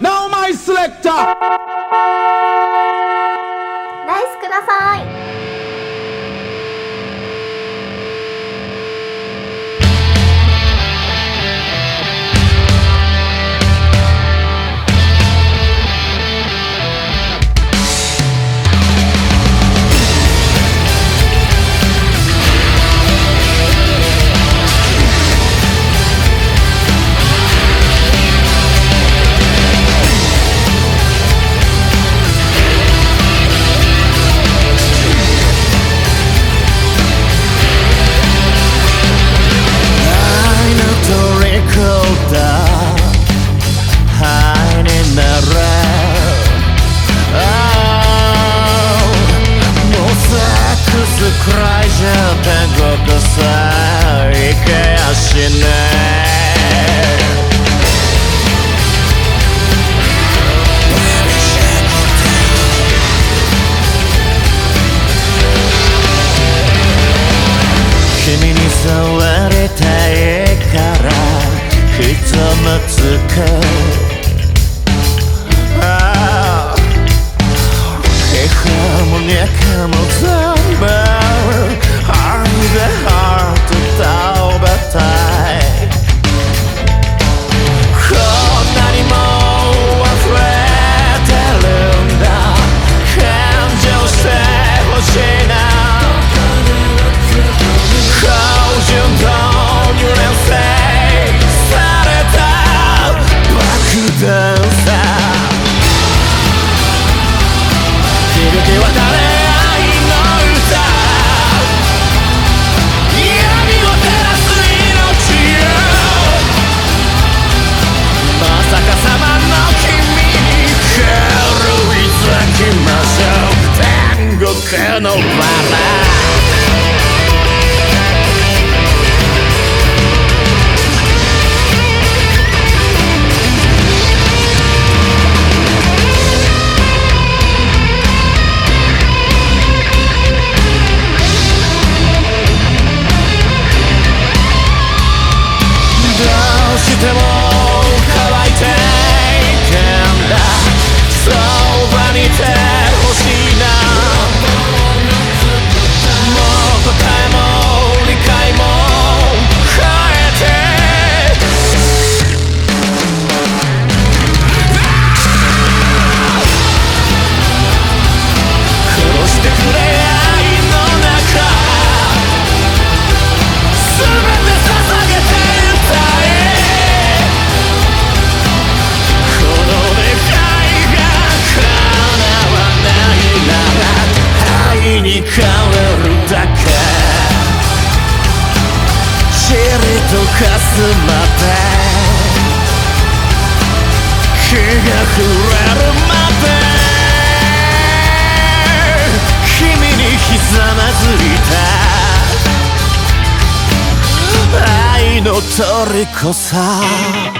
Now my selector. さいけやしね。君に触りたいからひとまずく。ああ。もにも全部。愛で channel りこさ。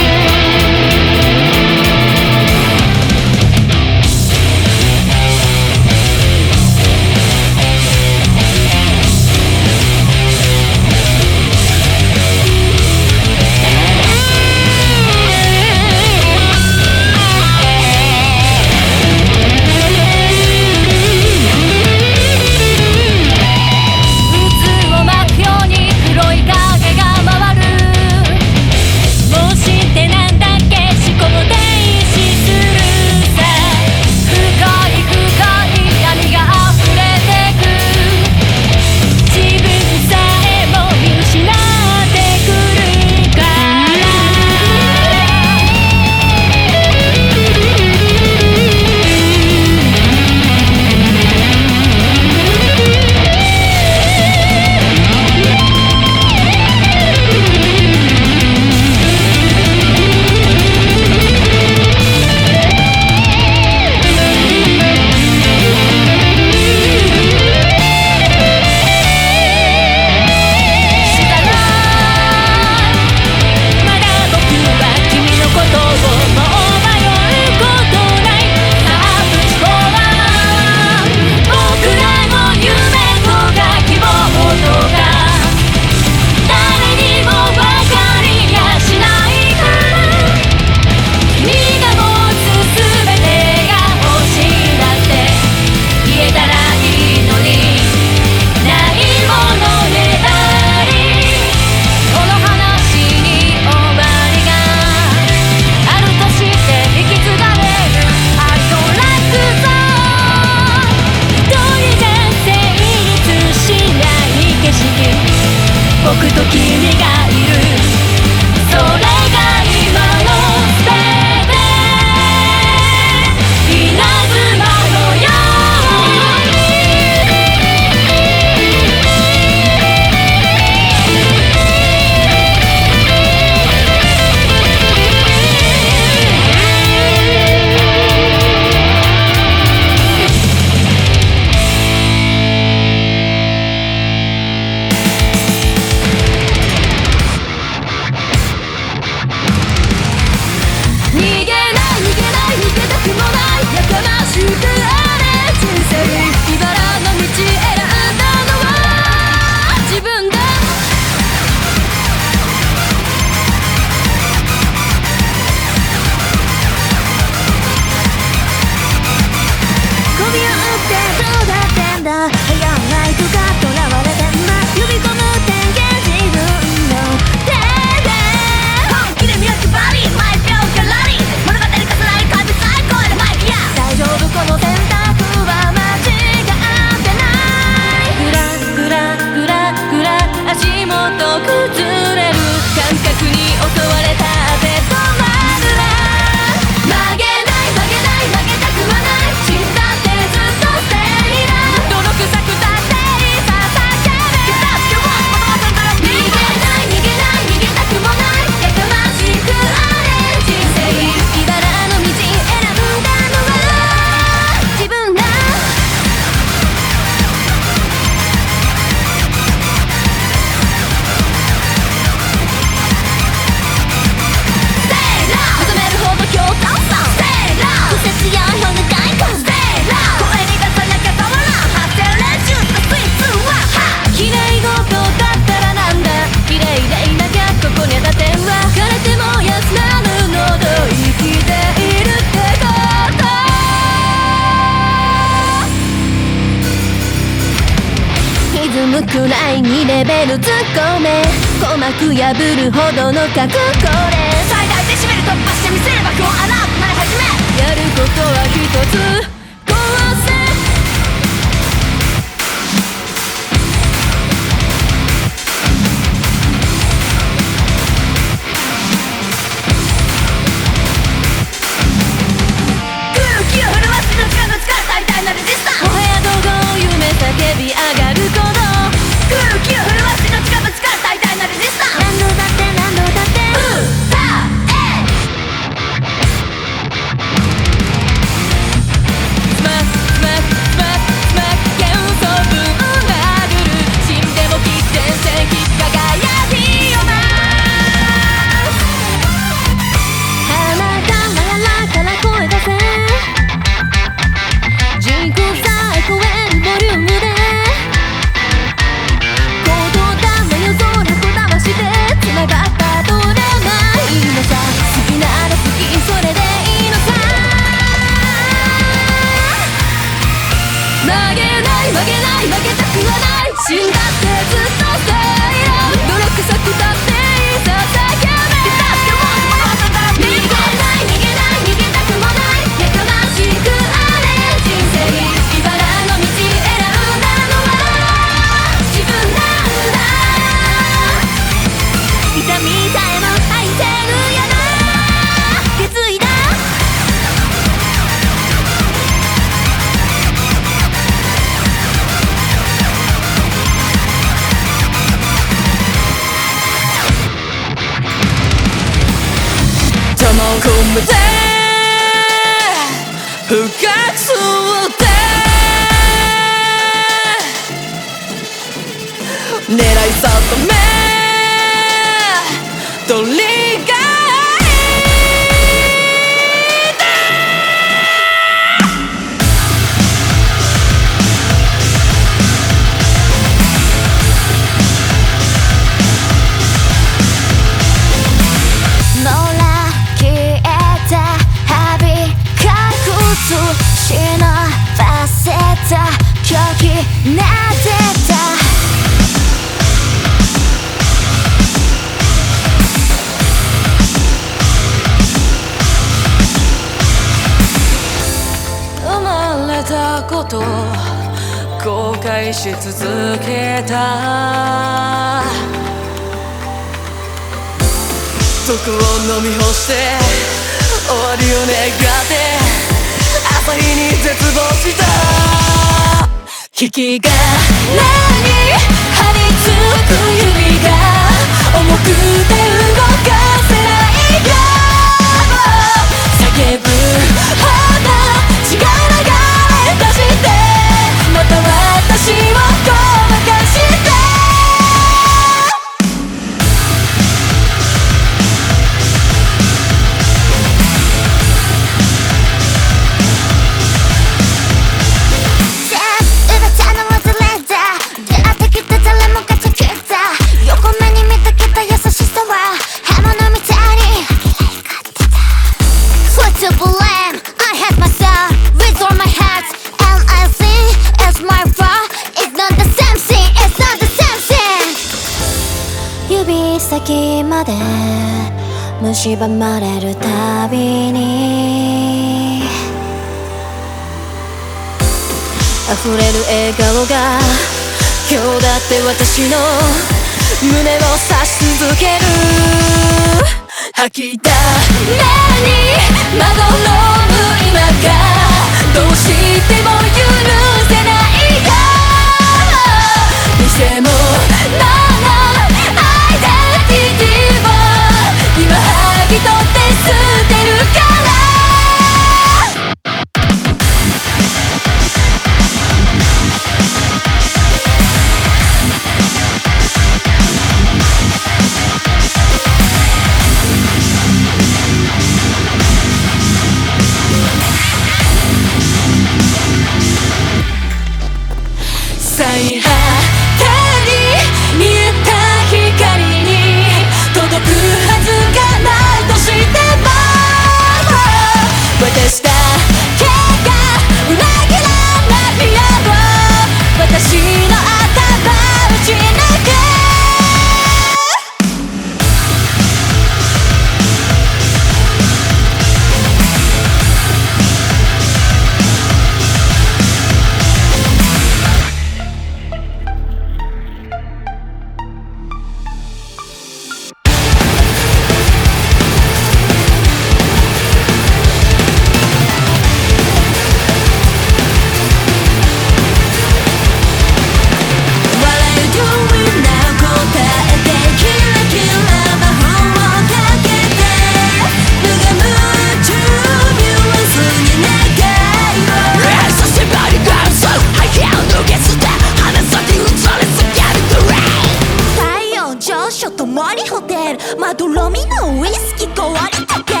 所泊まりホテル。マドロミのウイスキー壊りかけ、今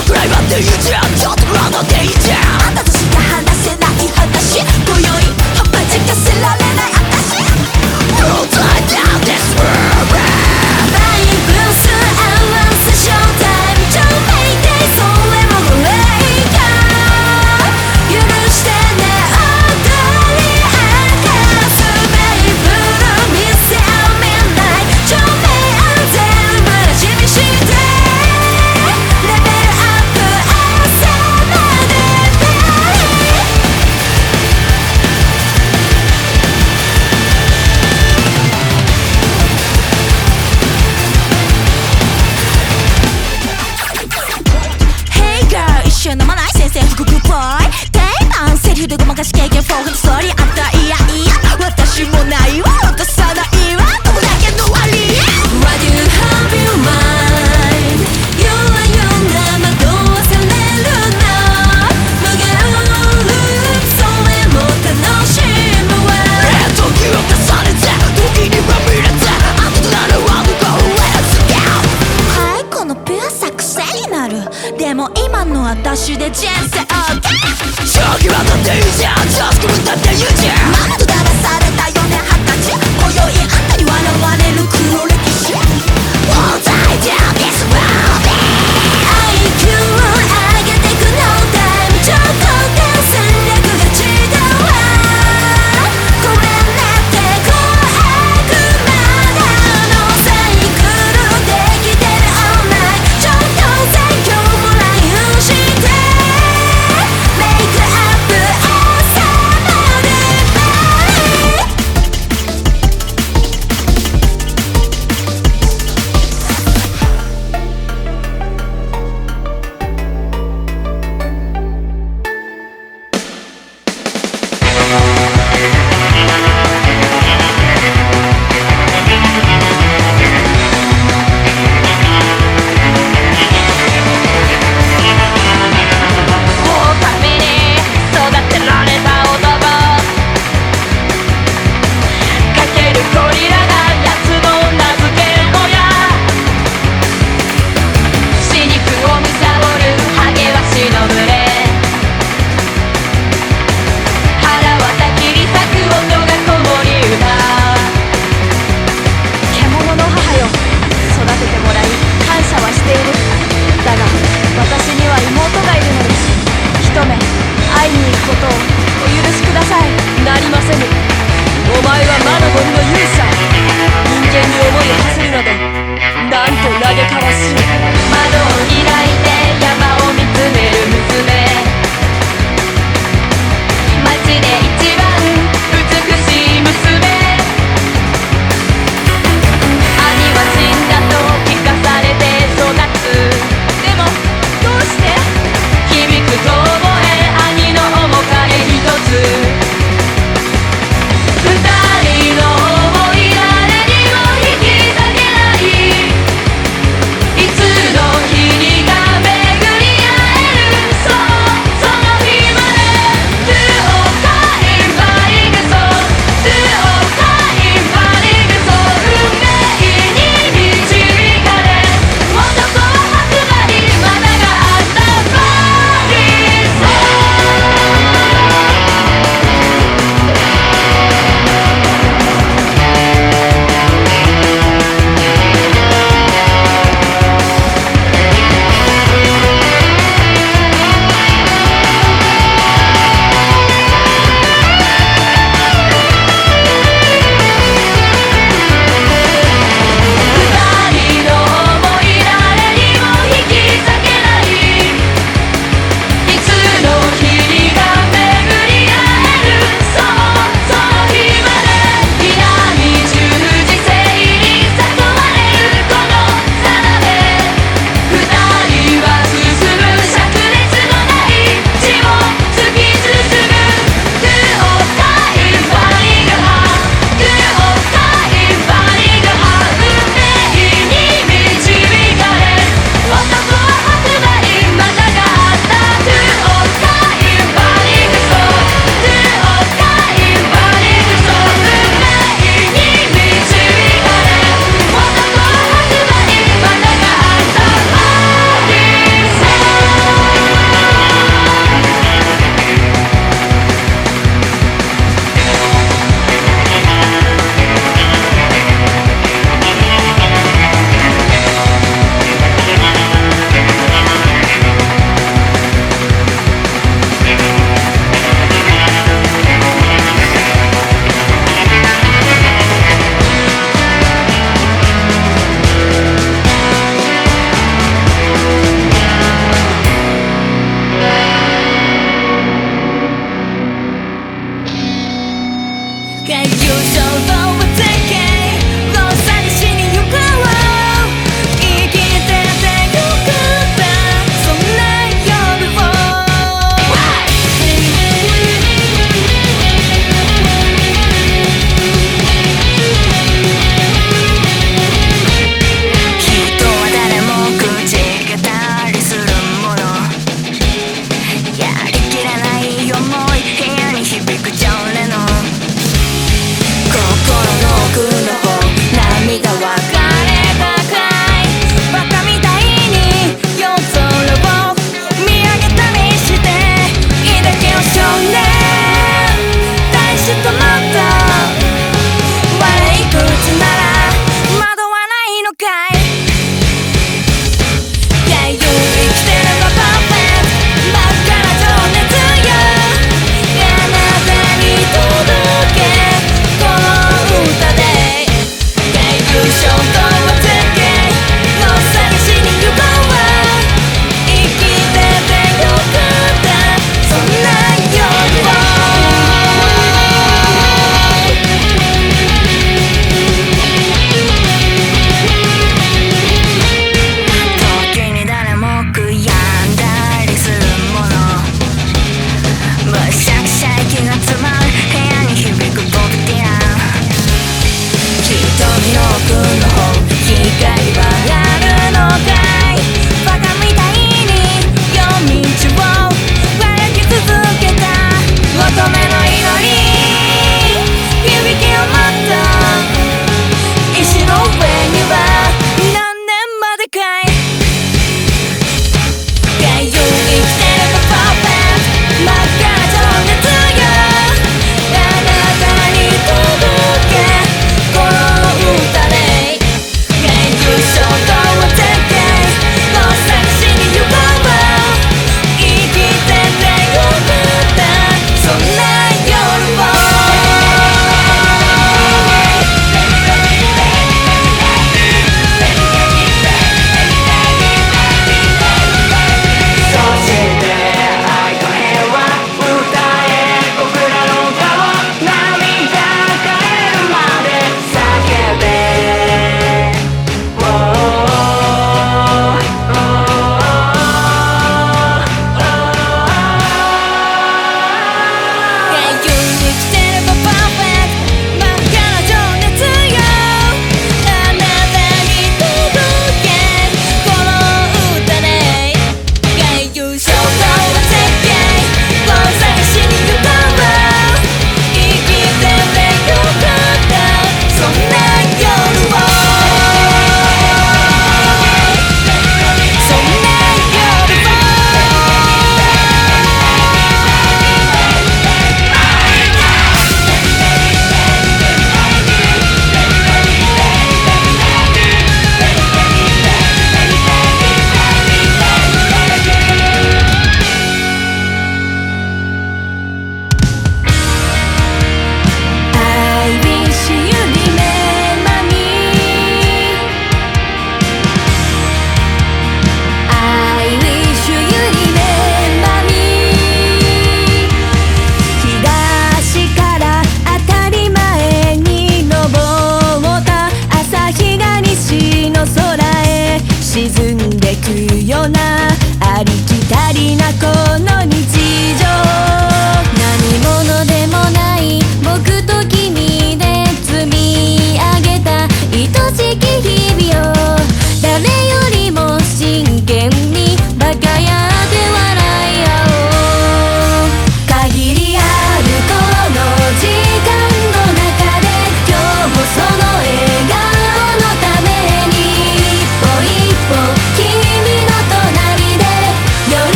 日くらいはデイジャちょっとラってデイあん。たと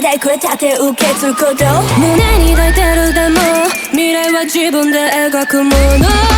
でくれた受け継ぐこと。胸に抱いてるでも未来は自分で描くもの。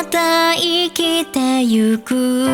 また生きてゆく。